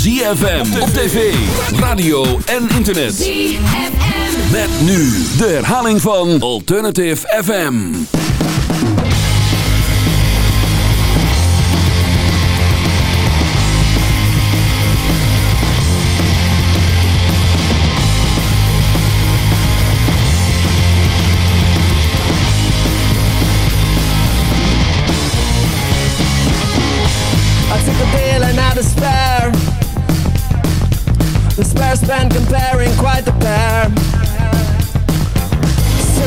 ZFM op tv, radio en internet. ZFM. Met nu de herhaling van Alternative FM.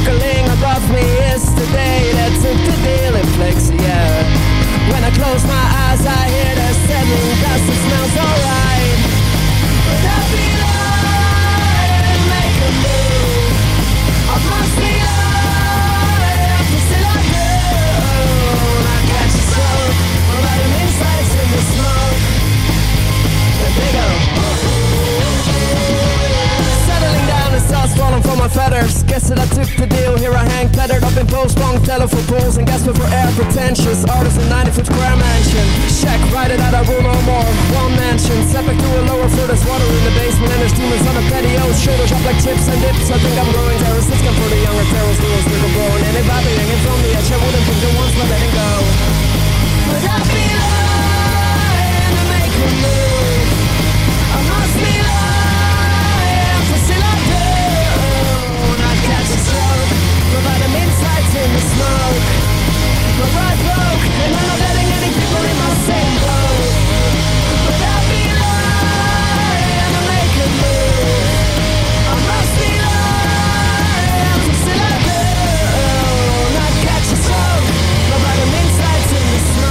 Circling above me is the day that took the deal in Flexia. When I close my eyes, I hear the settling dust. It smells alright. But I feel I make a move. Falling from my feathers. Guess that I took the deal. Here I hang, tethered up in post long telephone poles and gasping for air. Pretentious artist in 90 foot square mansion. Check, write it out, I rule no more. One mansion, step back to a lower floor. There's water in the basement and there's demons on the patio. Shoulders up like chips and dips. I think I'm growing terrorist. This come for the younger terrorists. Who was still growing and evaporating from the edge. I wouldn't think the ones but letting go. But I feel lying to make a move.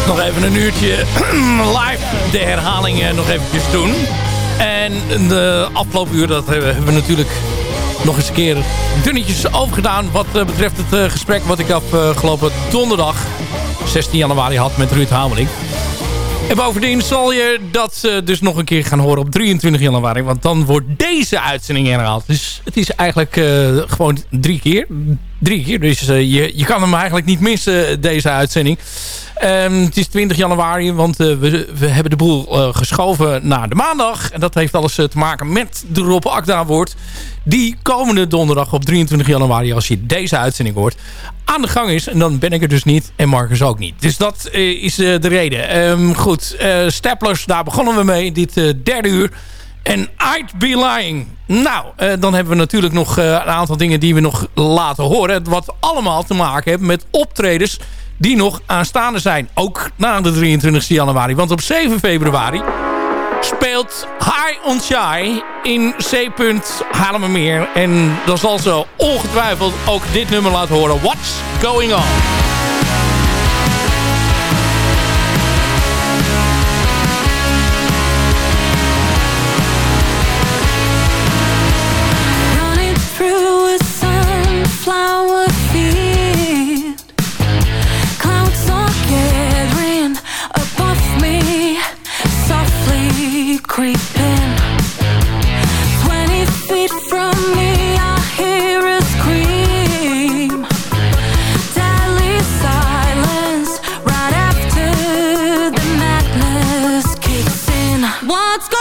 Nog even een uurtje live de herhalingen nog eventjes doen. En de afgelopen uur, dat hebben we natuurlijk nog eens een keer dunnetjes overgedaan... wat eh, betreft het eh, gesprek wat ik afgelopen donderdag 16 januari had met Ruud Hameling. En bovendien zal je dat dus nog een keer gaan horen op 23 januari. Want dan wordt deze uitzending herhaald. Dus het is eigenlijk gewoon drie keer. Drie keer. Dus je, je kan hem eigenlijk niet missen, deze uitzending. Um, het is 20 januari, want uh, we, we, hebben de boel geschoven naar de maandag. En dat heeft alles te maken met de Rob Akda woord. Die komende donderdag op 23 januari, als je deze uitzending hoort, aan de gang is. En dan ben ik er dus niet en Marcus ook niet. Dus dat is de reden. Um, goed, Staplers, daar begonnen we mee, dit derde uur. En I'd Be Lying. Nou, dan hebben we natuurlijk nog een aantal dingen die we nog laten horen. Wat allemaal te maken hebben met optredens die nog aanstaande zijn. Ook na de 23 januari. Want op 7 februari speelt High on Shy in C. Haarlemmermeer. En dan zal ze ongetwijfeld ook dit nummer laten horen. What's Going On?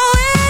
going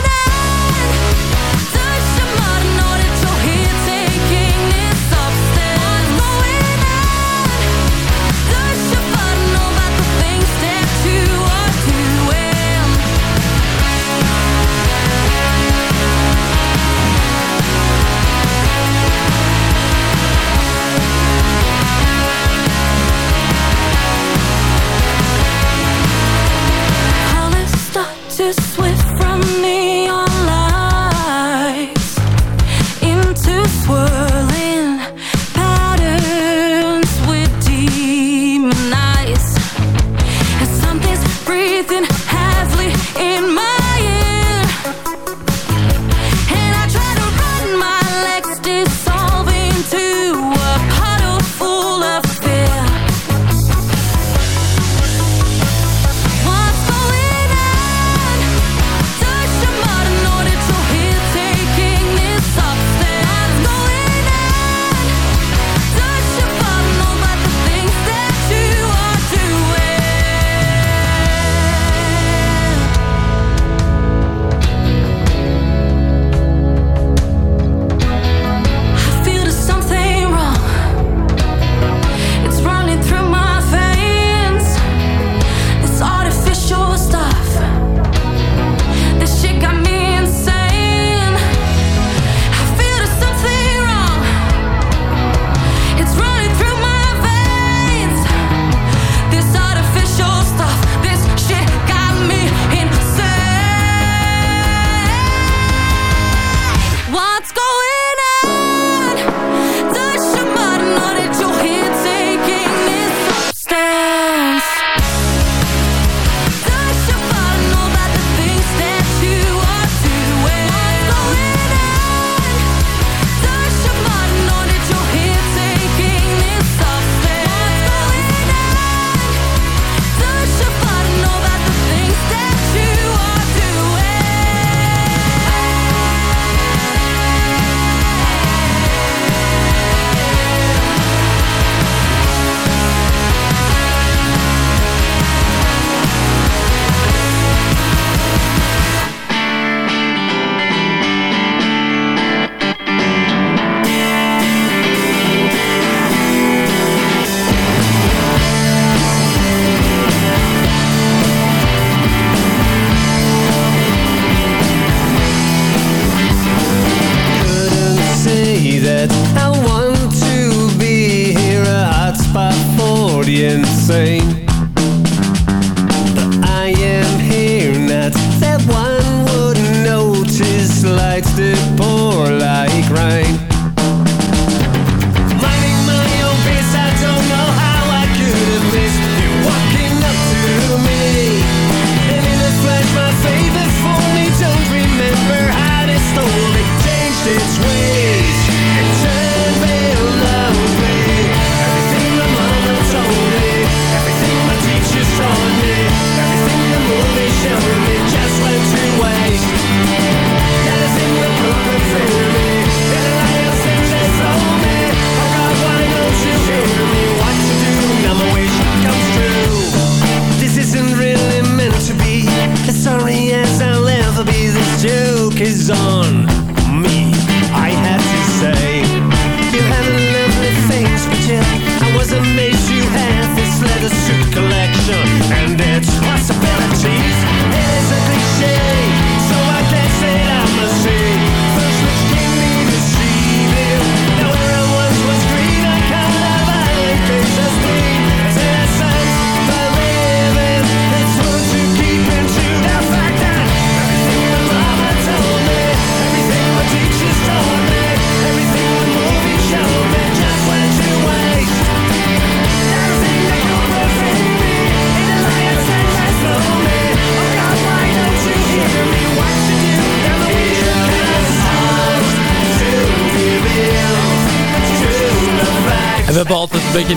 is on.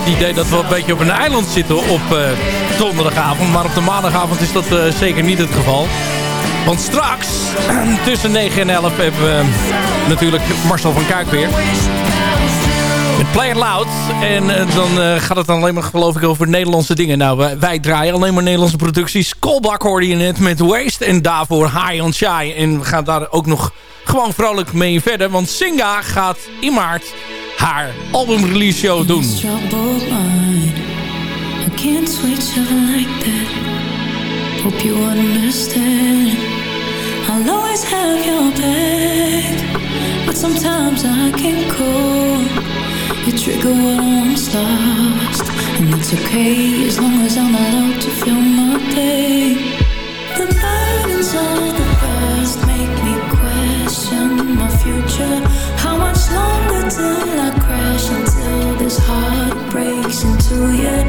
het idee dat we een beetje op een eiland zitten op eh, donderdagavond. Maar op de maandagavond is dat eh, zeker niet het geval. Want straks, tussen 9 en 11, hebben we eh, natuurlijk Marcel van Kuik weer. Met Play It Loud. En dan gaat het dan alleen maar, geloof ik, over Nederlandse dingen. Nou, wij, draaien alleen maar Nederlandse producties. Kolbak hoorde je net met Waste. En daarvoor High on Shy. En we gaan daar ook nog gewoon vrolijk mee verder. Want Singa gaat in maart haar albumrelease show doen. I'll always have your back. But sometimes I can't call You trigger what I'm lost. And it's okay as long as I'm allowed to feel my pain. The burdens of the past Make me question my future. How much longer till I crash until this heart breaks into you?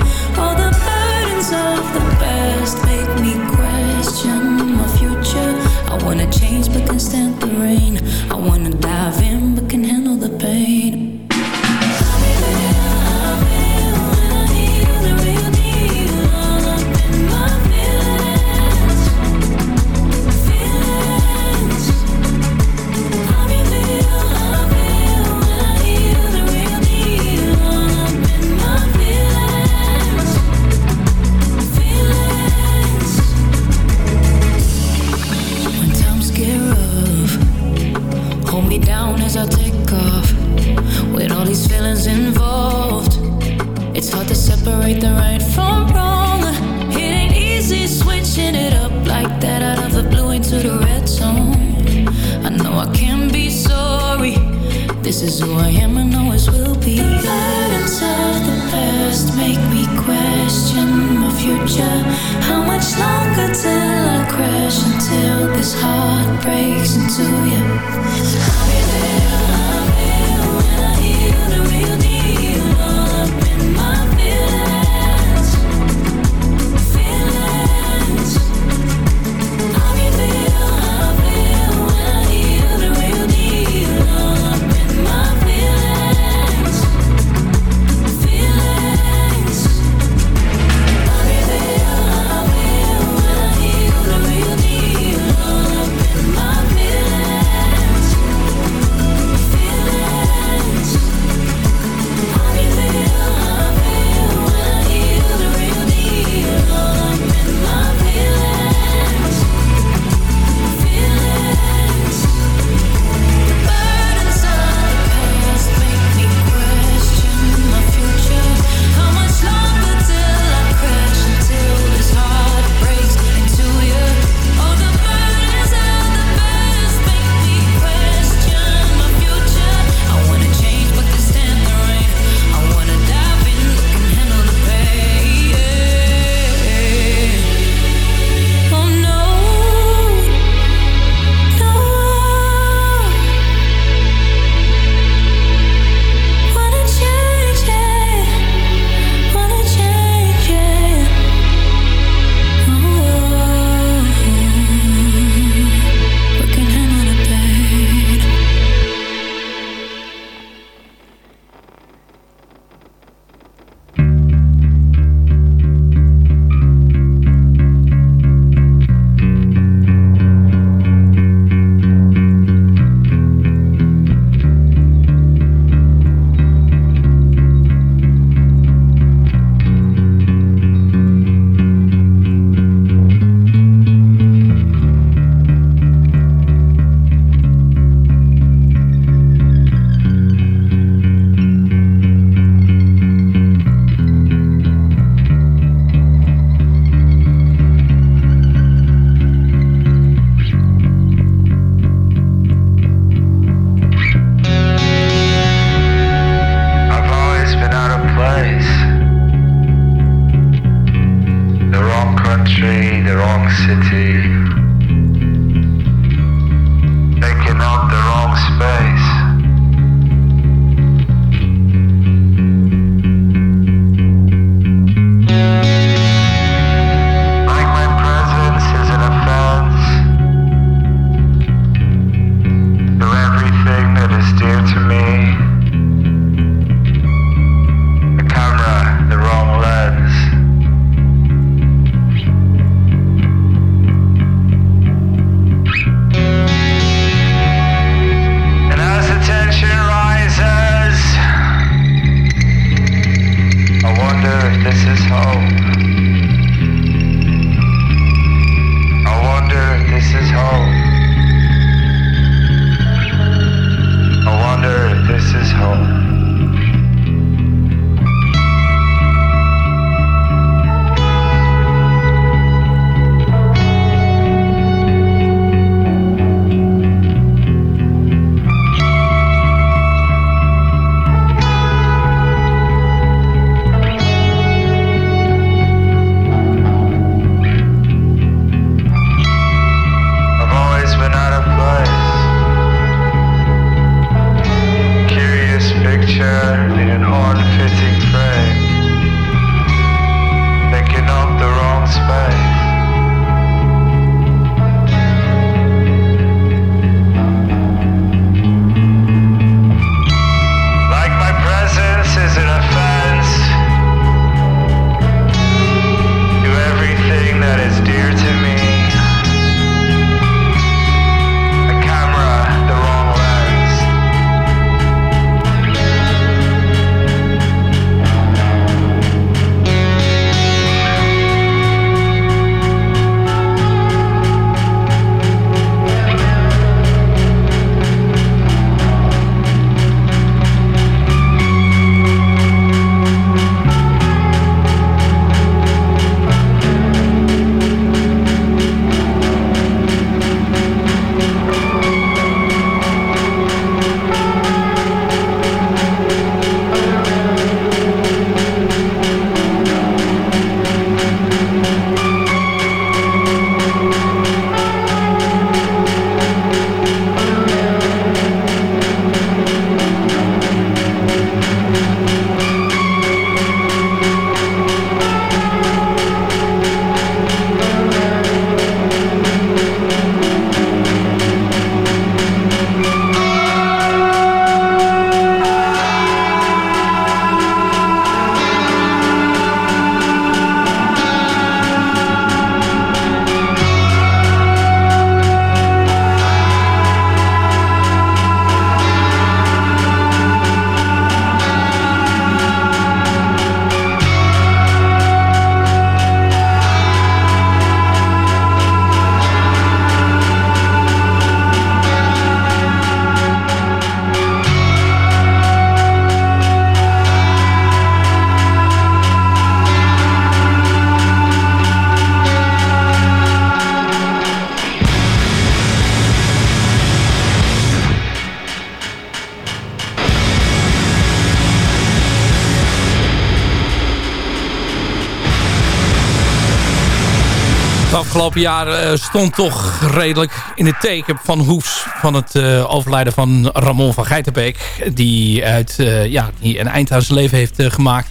Afgelopen jaar stond toch redelijk in het teken van Hoefs... van het overlijden van Ramon van Geitenbeek... die, uit, ja, die een eind aan zijn leven heeft gemaakt.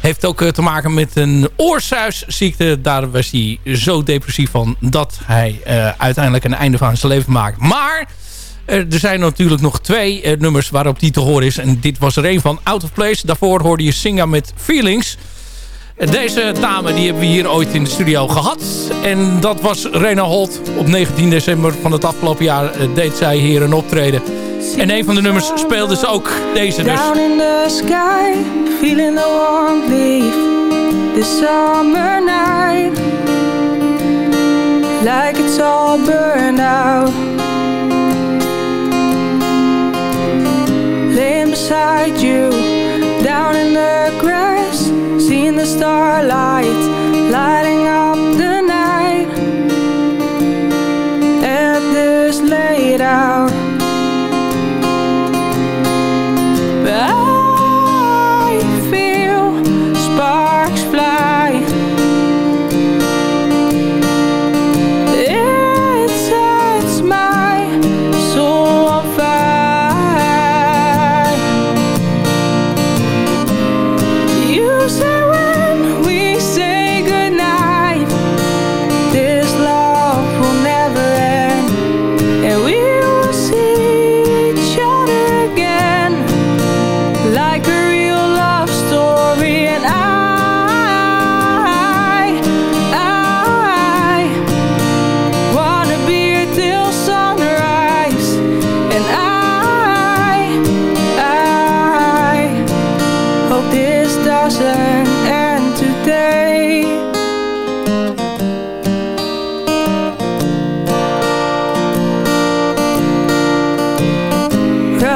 Heeft ook te maken met een oorsuisziekte. Daar was hij zo depressief van dat hij uiteindelijk een einde van zijn leven maakt. Maar er zijn natuurlijk nog twee nummers waarop die te horen is. En dit was er een van, Out of Place. Daarvoor hoorde je Singa met Feelings... Deze dame die hebben we hier ooit in de studio gehad. En dat was Rena Holt. Op 19 december van het afgelopen jaar eh, deed zij hier een optreden. En een van de nummers speelde ze ook deze dus. Down in the sky, feeling the warm. The summer night. Like it's all burned out. Laying beside you, down in the grass. Seeing the starlight lighting up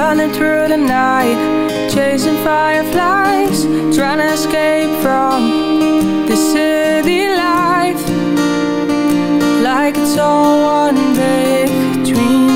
Running through the night Chasing fireflies Trying to escape from the city life. Like it's all one big dream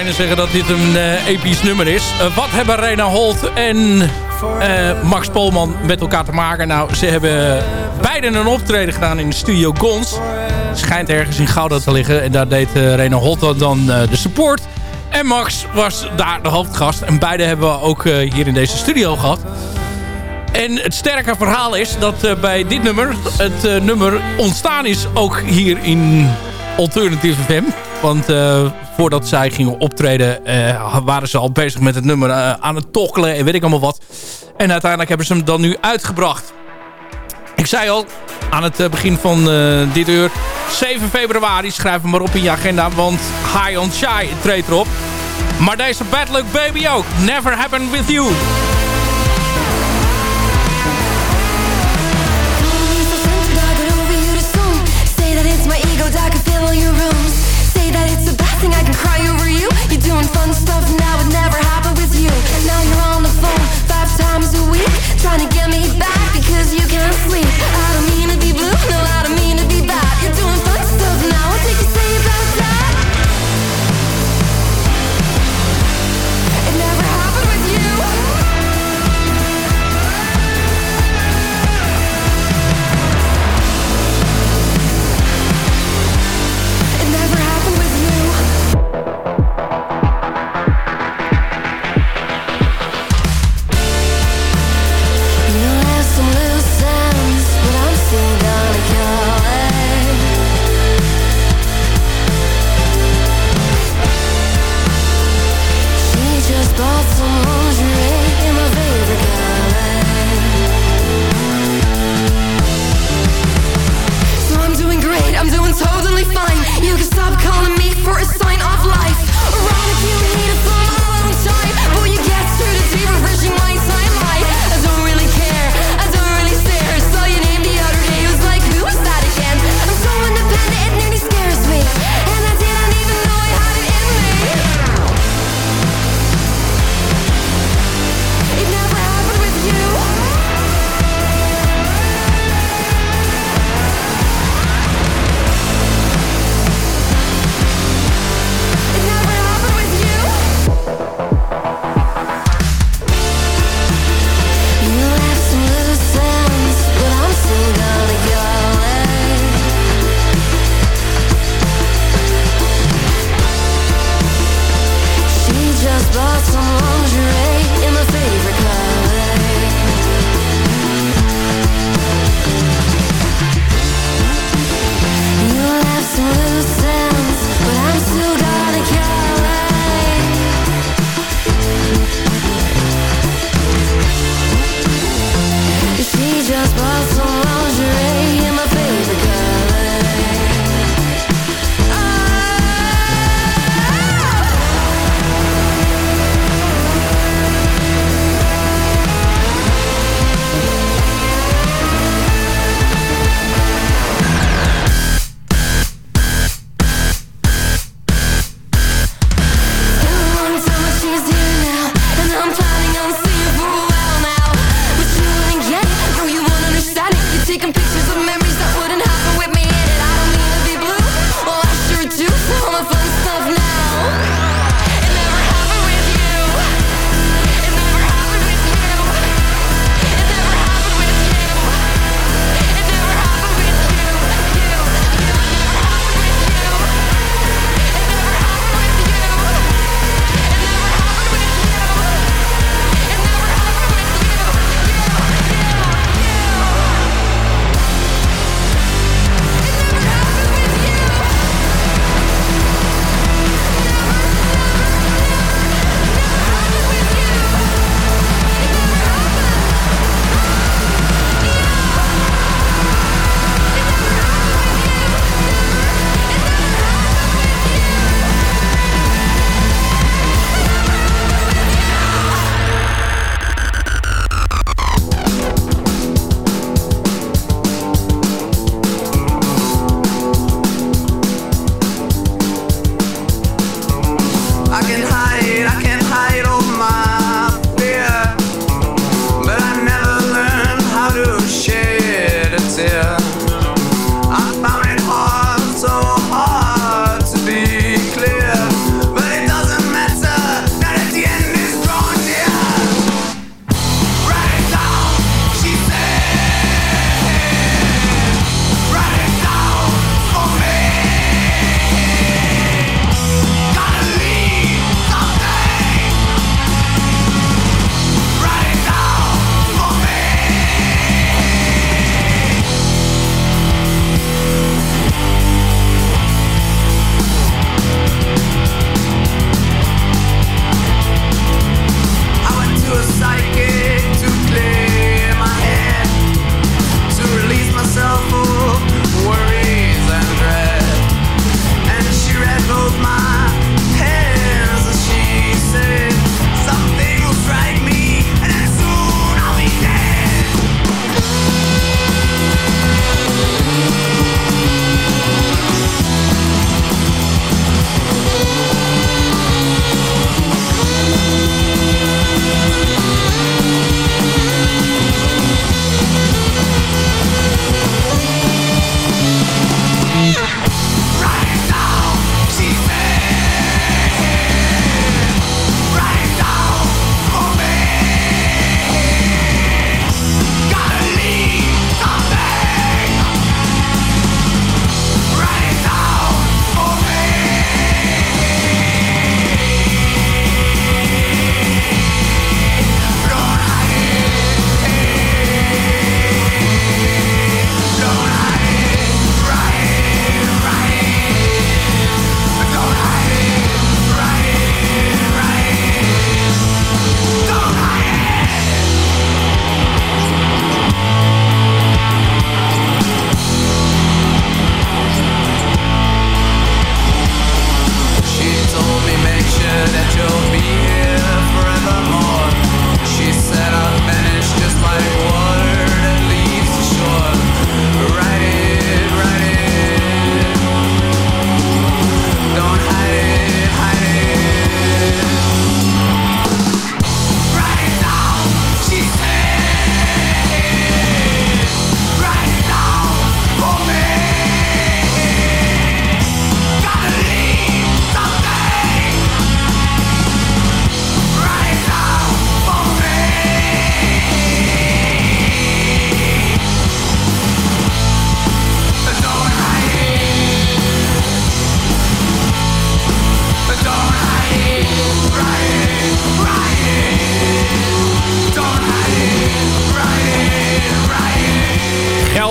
bijna zeggen dat dit een uh, episch nummer is. Uh, wat hebben Rena Holt en Max Polman met elkaar te maken? Nou, ze hebben beiden een optreden gedaan in de studio Gons. Schijnt ergens in Gouda te liggen. En daar deed Rena Holt dan de support. En Max was daar de hoofdgast. En beide hebben we ook hier in deze studio gehad. En het sterke verhaal is dat bij dit nummer... het nummer ontstaan is ook hier in Alternative FM. Want voordat zij gingen optreden uh, waren ze al bezig met het nummer uh, aan het tokkelen en weet ik allemaal wat. En uiteindelijk hebben ze hem dan nu uitgebracht. Ik zei al aan het eh, begin van dit uur, 7 februari, schrijf hem maar op in je agenda, want High on Shy treedt erop. Maar deze Bad Luck Baby ook, Never Happened With You. Doing fun stuff now, it never happened with you. And now you're on the phone five times a week Trying to get me back because you can't sleep. I don't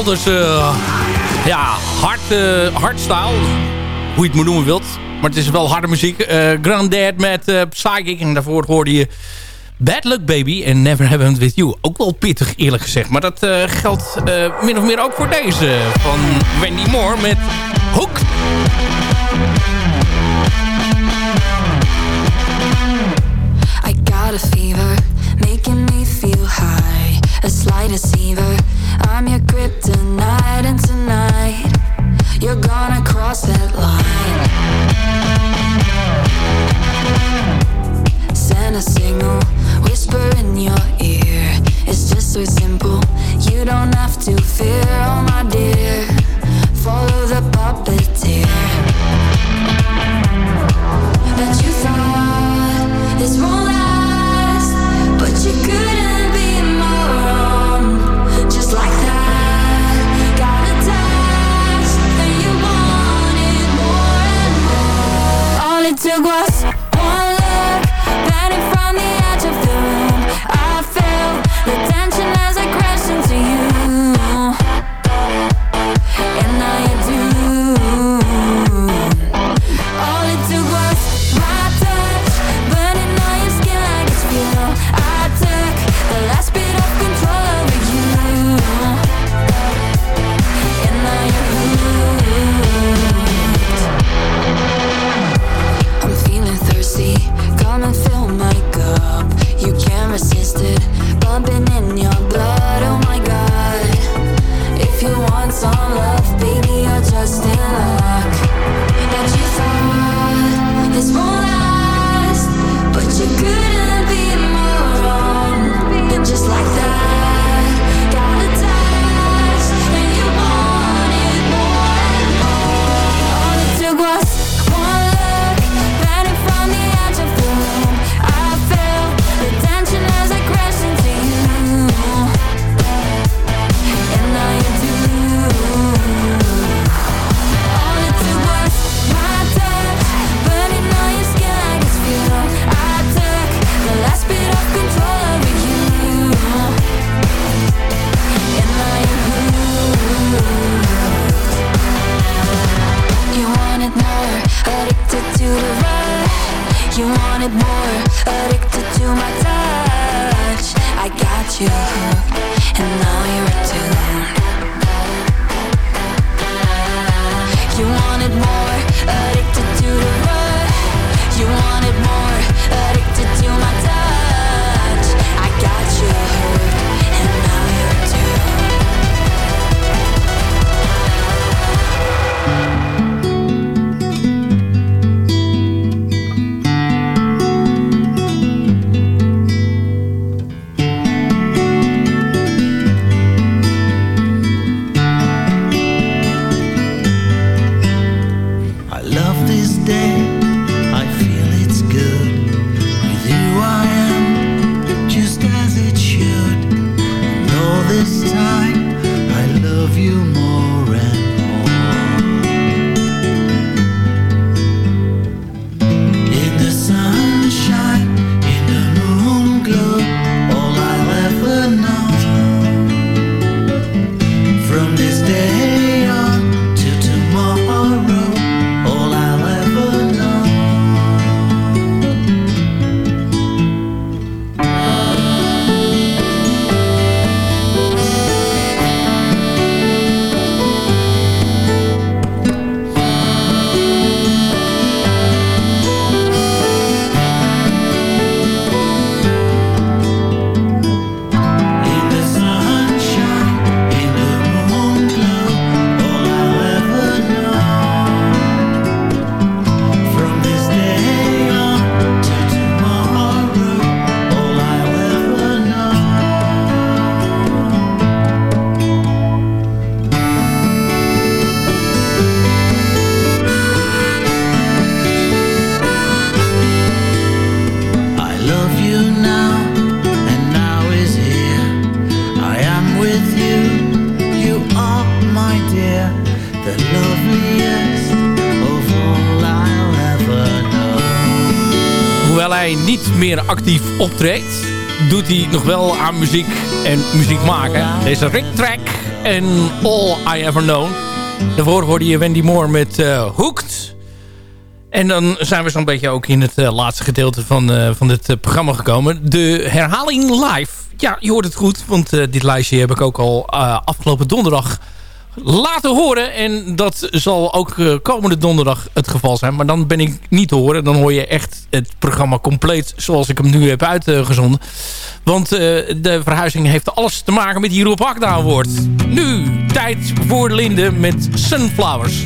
dus ja, hard, uh, hardstyle. Hoe je het moet noemen wilt. Maar het is wel harde muziek. Uh, Granddad met Psychic. En daarvoor hoorde je Bad Luck Baby en Never Have It With You. Ook wel pittig eerlijk gezegd. Maar dat geldt min of meer ook voor deze. Van Wendy Moore met Hook. I got a fever. Making me feel high. A slight deceiver. I'm your kryptonite, and tonight you're gonna cross that line. Send a signal, whisper in your ear. It's just so simple, you don't have to fear, oh my dear. Follow the puppeteer that you thought is wrong. Optreedt, doet hij nog wel aan muziek en muziek maken. Deze Rick Track en All I Ever Known. Daarvoor hoorde je Wendy Moore met eh, Hooked. En dan zijn we zo'n beetje ook in het eh, laatste gedeelte van, eh, van dit programma gekomen. De herhaling live. Ja, je hoort het goed, want dit lijstje heb ik ook al afgelopen donderdag laten horen. En dat zal ook eh, komende donderdag het geval zijn. Maar dan ben ik niet te horen. Dan hoor je echt het programma compleet zoals ik hem nu heb uitgezonden. Want eh, de verhuizing heeft alles te maken met die Rob Akda Award. Nu, tijd voor Linde met Sunflowers.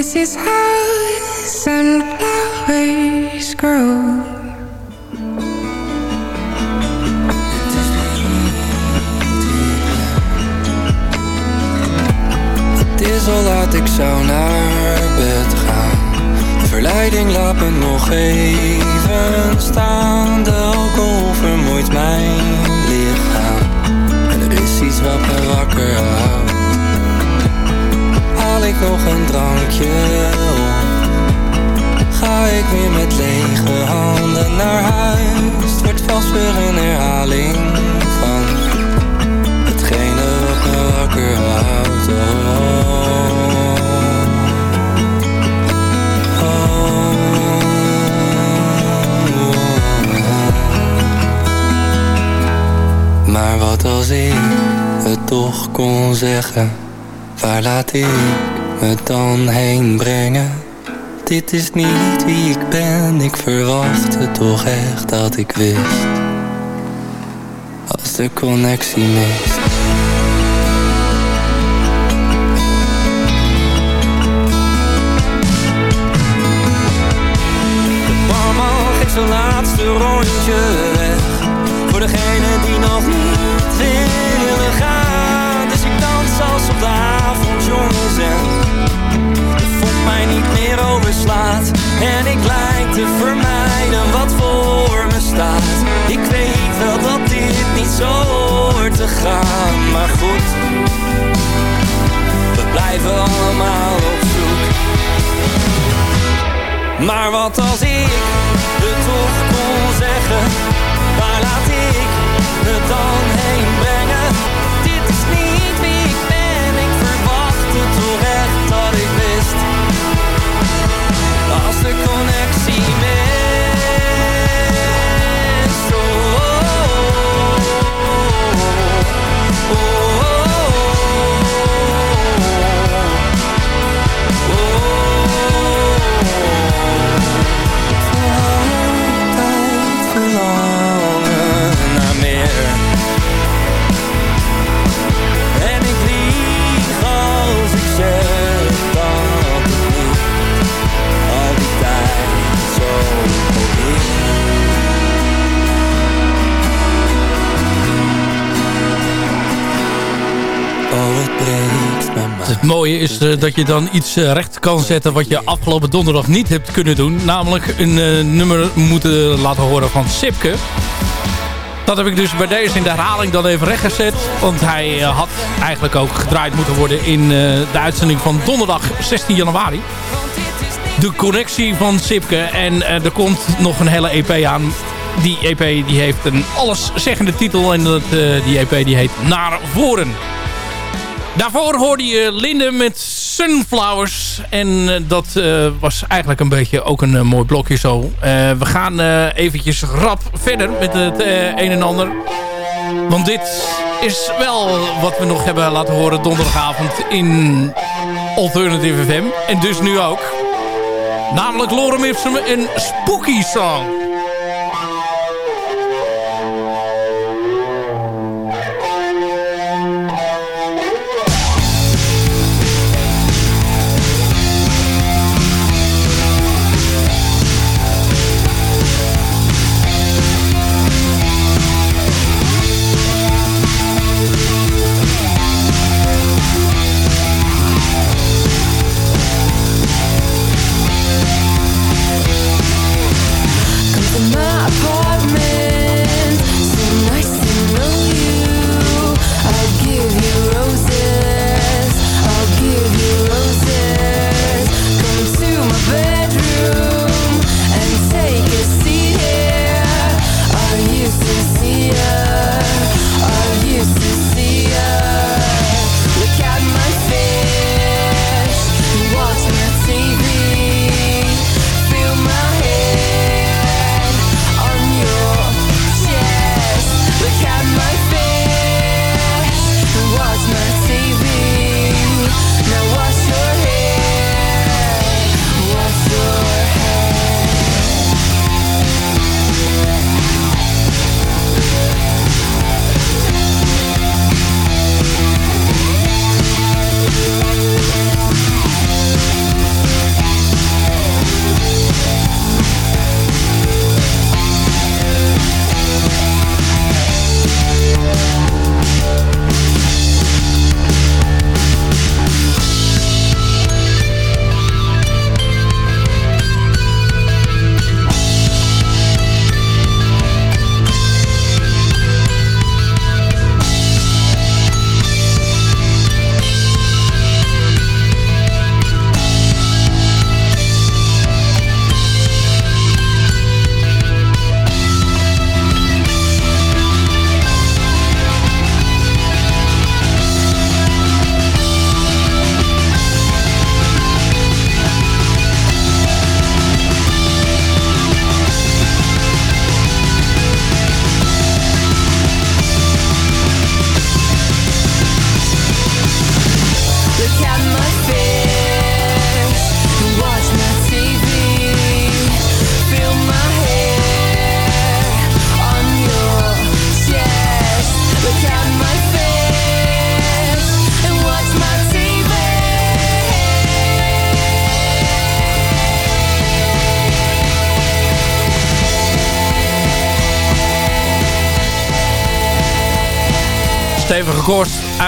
Is how sunflowers grow. Het is al laat, ik zou naar bed gaan. De verleiding laat me nog even staan. De alcohol vermoeit mijn lichaam. En er is iets wat me wakker houdt. Ik nog een drankje op? Ga ik weer met lege handen naar huis? Het wordt vast weer een herhaling van hetgene wat me wakker houdt. Oh. Maar wat als ik het toch kon zeggen? Waar laat ik me dan heen brengen? Dit is niet wie ik ben, ik verwachtte toch echt dat ik wist. Als de connectie mist. De barman geeft zijn laatste rondje blijven allemaal op zoek. Maar wat als ik het toch kon zeggen? Waar laat ik me dan heen brengen? Dit is niet wie ik ben Ik verwachtte toch echt dat ik wist. Als de connectie Het mooie is eh, dat je dan iets eh, recht kan zetten wat je afgelopen donderdag niet hebt kunnen doen. Namelijk een eh, nummer moeten laten horen van Sipke. Dat heb ik dus bij deze in de herhaling dan even rechtgezet. Want hij had eigenlijk ook gedraaid moeten worden in de uitzending van donderdag 16 januari. De connectie van Sipke. En er komt nog een hele EP aan. Die EP die heeft een alleszeggende titel. En dat, die EP die heet Naar Voren. Daarvoor hoorde je Linde met Sunflowers. En eh, dat eh, was eigenlijk een beetje ook een eh, mooi blokje zo. We gaan eventjes rap verder met het een en ander. Want dit is wel wat we nog hebben laten horen donderdagavond in Alternative FM. En dus nu ook. Namelijk Lorem Ipsum en Spooky Song.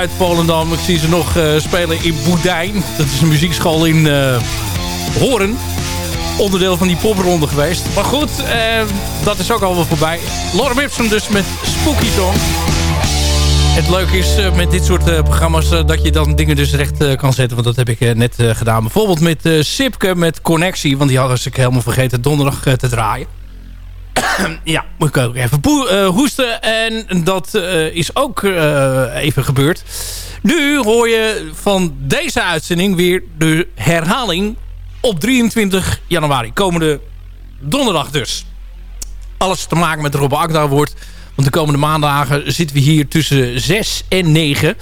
Uit. Ik zie ze nog spelen in Boedijn. Dat is een muziekschool in Horen. Onderdeel van die popronde geweest. Maar goed, dat is ook alweer voorbij. Laura Gibson dus met Spooky Song. Het leuke is uh, met dit soort uh, programma's uh, dat je dan dingen dus recht kan zetten. Want dat heb ik net gedaan. Bijvoorbeeld met Sipke met Connectie. Want die hadden ze helemaal vergeten donderdag te draaien. ja, moet ik ook even hoesten. En dat is ook even gebeurd. Nu hoor je van deze uitzending weer de herhaling op 23 januari. Komende donderdag dus. Alles te maken met Robbe Akda wordt want de komende maandagen zitten we hier tussen 6 en 9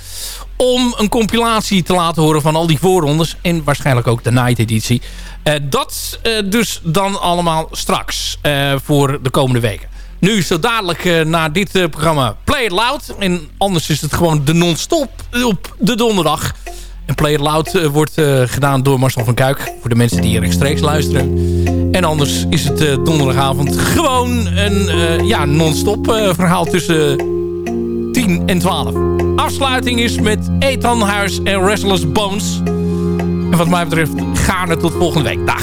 om een compilatie te laten horen van al die voorrondes. En waarschijnlijk ook de night editie. Uh, dat uh, dus dan allemaal straks uh, voor de komende weken. Nu zo dadelijk na dit programma Play It Loud. En anders is het gewoon de non-stop op de donderdag. En Play It Loud wordt gedaan door Marcel van Kuik. Voor de mensen die rechtstreeks luisteren. En anders is het donderdagavond gewoon een ja, non-stop verhaal tussen 10 en 12. Afsluiting is met Ethan Huis en Restless Bones. En wat mij betreft gaan we tot volgende week. Dag.